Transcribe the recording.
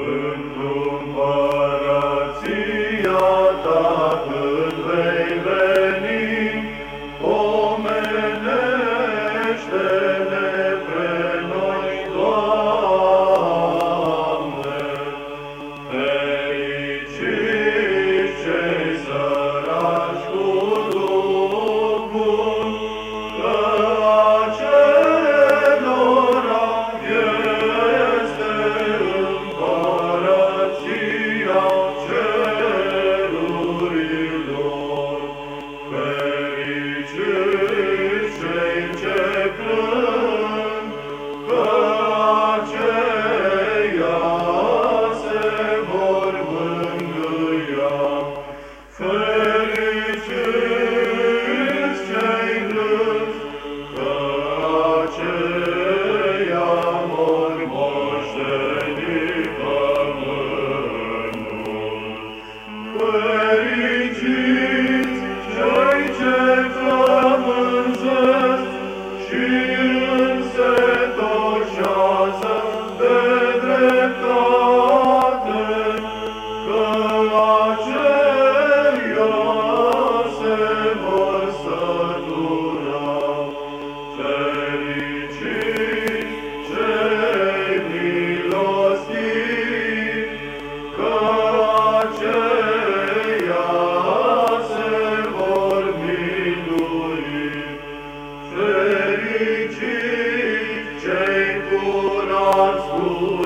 împărăția și Curați cu